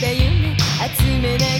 た夢集めなが